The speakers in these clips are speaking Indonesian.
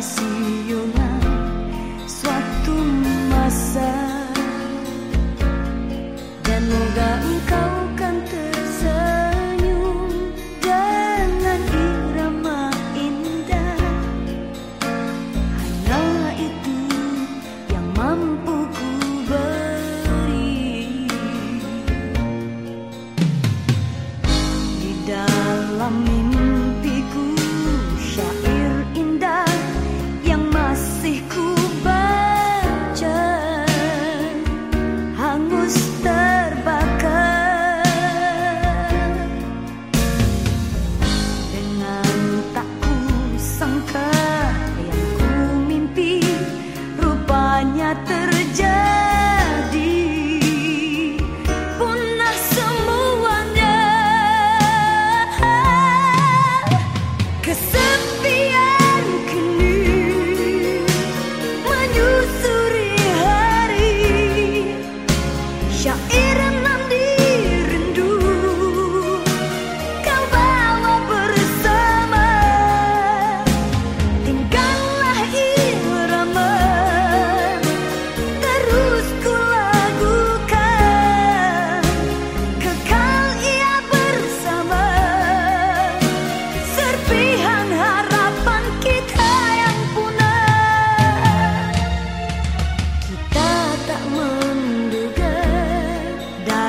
pensiunan suatu masa. Dan moga engkau kan tersenyum dengan irama indah. Hanyalah itu yang mampu ku beri. Di dalam mimpiku syair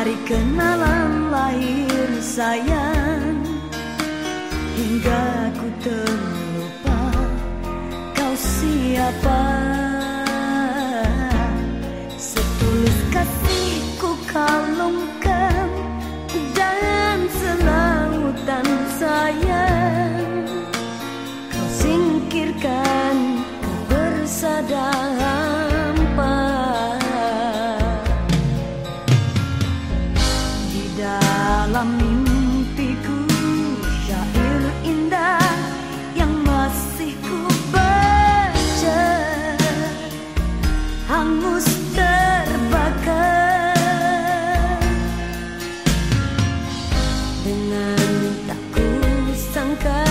Dari kenalan lahir sayang. Hingga ku terlupa Kau siapa. Setulus kasihku kalung dalam mimpiku syair indah yang masih ku baca. Hangus terbakar. Dengan tak ku sangka